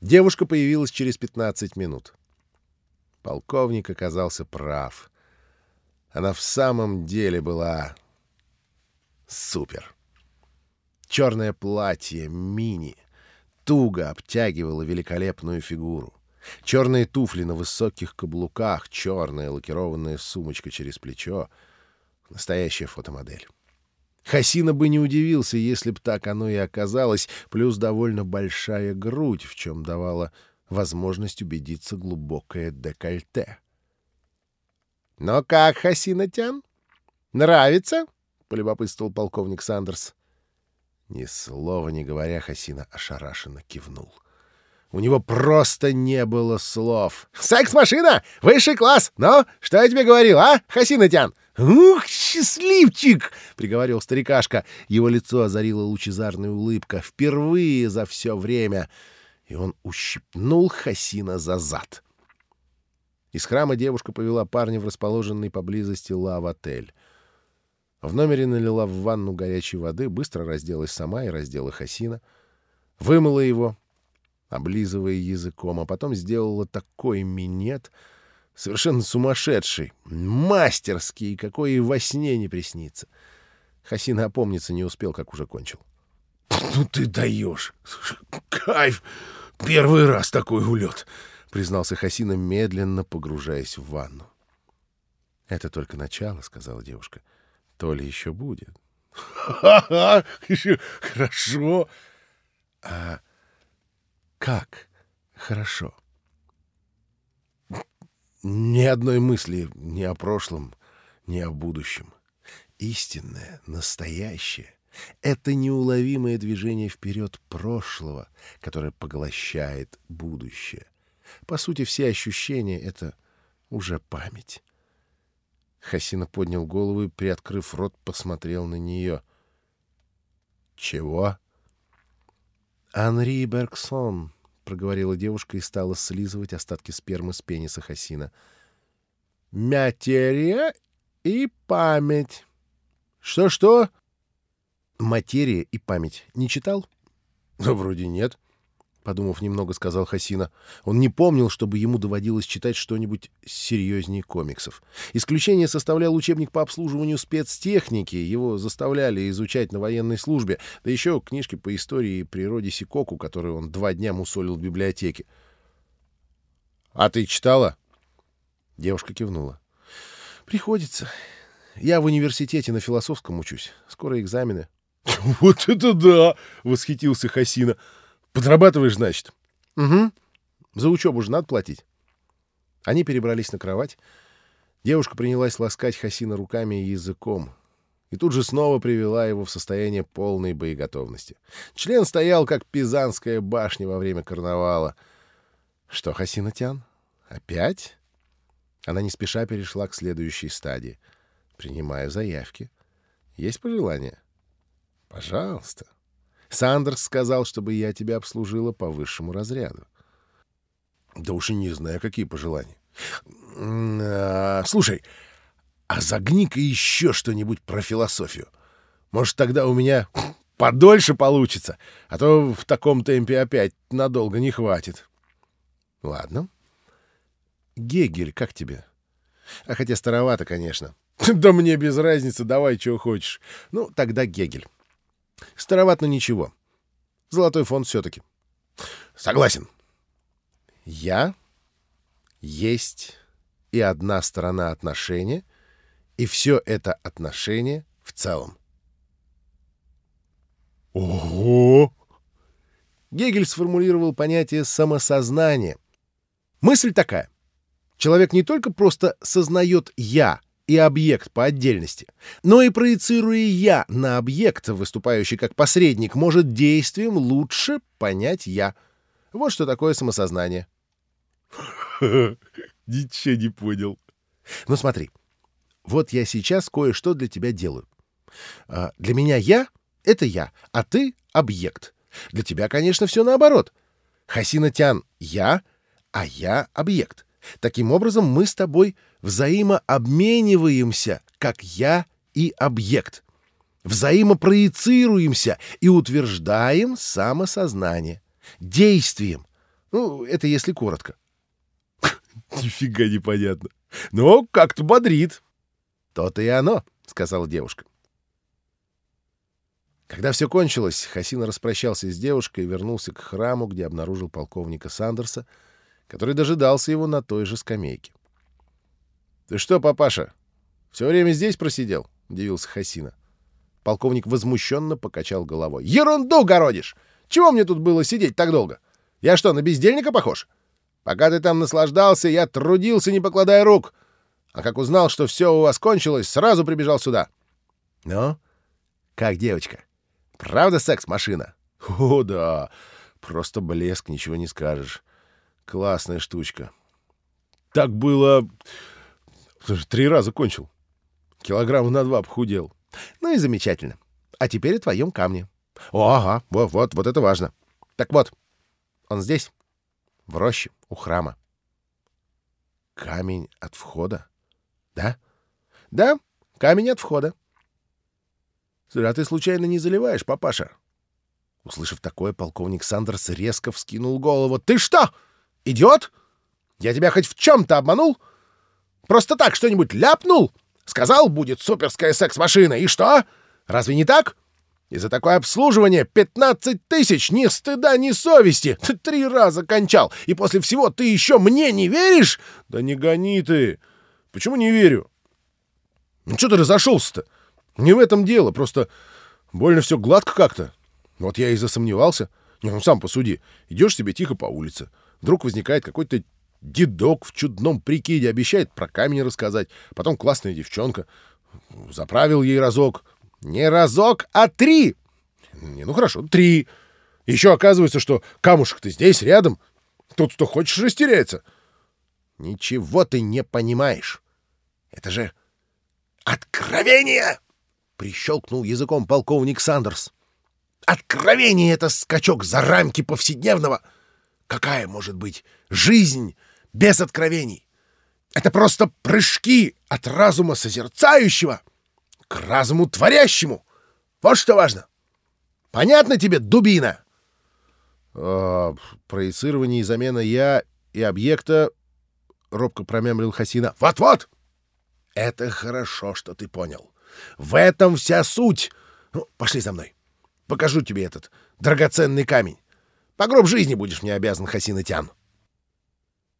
Девушка появилась через 15 минут. Полковник оказался прав. Она в самом деле была супер. Черное платье мини туго обтягивало великолепную фигуру. Черные туфли на высоких каблуках, черная лакированная сумочка через плечо. Настоящая фотомодель. Хасина бы не удивился, если б так оно и оказалось, плюс довольно большая грудь, в чем давала возможность убедиться глубокое декольте. «Но как, Хасина-тян? Нравится?» — полюбопытствовал полковник Сандерс. Ни слова не говоря, Хасина ошарашенно кивнул. У него просто не было слов. «Секс-машина! Высший класс! Ну, что я тебе говорил, а, Хасина-тян?» «Ух, счастливчик!» — приговорил старикашка. Его лицо озарила лучезарная улыбка. Впервые за все время. И он ущипнул Хасина за зад. Из храма девушка повела парня в расположенный поблизости лав-отель. В номере налила в ванну горячей воды, быстро разделась сама и раздела Хасина. Вымыла его, облизывая языком, а потом сделала такой минет — Совершенно сумасшедший, мастерский, какой и во сне не приснится. Хасина опомниться не успел, как уже кончил. «Ну ты даешь! Кайф! Первый раз такой улет!» — признался Хасина, медленно погружаясь в ванну. «Это только начало», — сказала девушка. «То ли еще будет». «Ха-ха! Хорошо!» «А как хорошо?» Ни одной мысли ни о прошлом, ни о будущем. Истинное, настоящее — это неуловимое движение вперед прошлого, которое поглощает будущее. По сути, все ощущения — это уже память. Хасина поднял голову и, приоткрыв рот, посмотрел на нее. «Чего?» «Анри Бергсон», проговорила девушка и стала слизывать остатки спермы с пениса Хасина. «Материя и память». «Что-что?» «Материя и память. Не читал?» «Да вроде нет». — подумав немного, сказал Хасина. Он не помнил, чтобы ему доводилось читать что-нибудь серьезнее комиксов. Исключение составлял учебник по обслуживанию спецтехники. Его заставляли изучать на военной службе. Да еще книжки по истории и природе Сикоку, которые он два дня мусолил в библиотеке. — А ты читала? Девушка кивнула. — Приходится. Я в университете на философском учусь. Скоро экзамены. — Вот это да! — восхитился Хасина. — Подрабатываешь, значит? — Угу. За учебу же надо платить. Они перебрались на кровать. Девушка принялась ласкать Хасина руками и языком. И тут же снова привела его в состояние полной боеготовности. Член стоял, как Пизанская башня во время карнавала. «Что, Хасина Тян? Опять?» Она не спеша перешла к следующей стадии. «Принимаю заявки. Есть пожелания?» «Пожалуйста». Сандерс сказал, чтобы я тебя обслужила по высшему разряду. Да уж и не знаю, какие пожелания. А, слушай, а загни-ка еще что-нибудь про философию. Может, тогда у меня подольше получится, а то в таком темпе опять надолго не хватит. Ладно. Гегель, как тебе? А хотя старовато, конечно. Да мне без разницы, давай, чего хочешь. Ну, тогда Гегель. Староват, но ничего. Золотой фонд все-таки. Согласен. Я есть и одна сторона отношения, и все это отношение в целом. Ого! Гегель сформулировал понятие самосознания. Мысль такая. Человек не только просто сознает «я», и объект по отдельности, но и проецируя «я» на объект, выступающий как посредник, может действием лучше понять «я». Вот что такое самосознание. Ничего не понял. Ну смотри, вот я сейчас кое-что для тебя делаю. А, для меня «я» — это я, а ты — объект. Для тебя, конечно, все наоборот. Хасина Тян — я, а я — объект. Таким образом, мы с тобой взаимообмениваемся, как я и объект. Взаимопроецируемся и утверждаем самосознание. Действием. Ну, это если коротко. Нифига непонятно. Но как-то бодрит. То-то и оно, сказала девушка. Когда все кончилось, Хасин распрощался с девушкой и вернулся к храму, где обнаружил полковника Сандерса, который дожидался его на той же скамейке. «Ты что, папаша, все время здесь просидел?» — удивился Хасина. Полковник возмущенно покачал головой. «Ерунду городишь! Чего мне тут было сидеть так долго? Я что, на бездельника похож? Пока ты там наслаждался, я трудился, не покладая рук. А как узнал, что все у вас кончилось, сразу прибежал сюда». «Ну, как девочка?» Правда секс-машина? О, да. Просто блеск, ничего не скажешь. Классная штучка. Так было... Слушай, три раза кончил. Килограмма на два похудел. Ну и замечательно. А теперь о твоем камне. О, ага, вот, вот, вот это важно. Так вот, он здесь, в роще, у храма. Камень от входа? Да? Да, камень от входа. А ты случайно не заливаешь, папаша? Услышав такое, полковник Сандерс резко вскинул голову. «Ты что, идиот? Я тебя хоть в чем-то обманул? Просто так что-нибудь ляпнул? Сказал, будет суперская секс-машина, и что? Разве не так? И за такое обслуживание 15 тысяч, ни стыда, ни совести. Ты три раза кончал, и после всего ты еще мне не веришь? Да не гони ты. Почему не верю? Ну что ты разошелся-то? Не в этом дело, просто больно все гладко как-то. Вот я и засомневался. Не, ну сам посуди. Идешь себе тихо по улице. Вдруг возникает какой-то дедок в чудном прикиде, обещает про камень рассказать. Потом классная девчонка. Заправил ей разок. Не разок, а три. Не, ну хорошо, три. Еще оказывается, что камушек-то здесь, рядом. Тут что хочешь растеряется. Ничего ты не понимаешь. Это же откровение! Прищелкнул языком полковник Сандерс. Откровение — это скачок за рамки повседневного. Какая может быть жизнь без откровений? Это просто прыжки от разума созерцающего к разуму творящему. Вот что важно. Понятно тебе, дубина? А, проецирование и замена «я» и объекта, — робко промямлил Хасина. Вот-вот! Это хорошо, что ты понял. В этом вся суть. Ну, пошли за мной. Покажу тебе этот драгоценный камень. По гроб жизни будешь мне обязан, Хасинатян.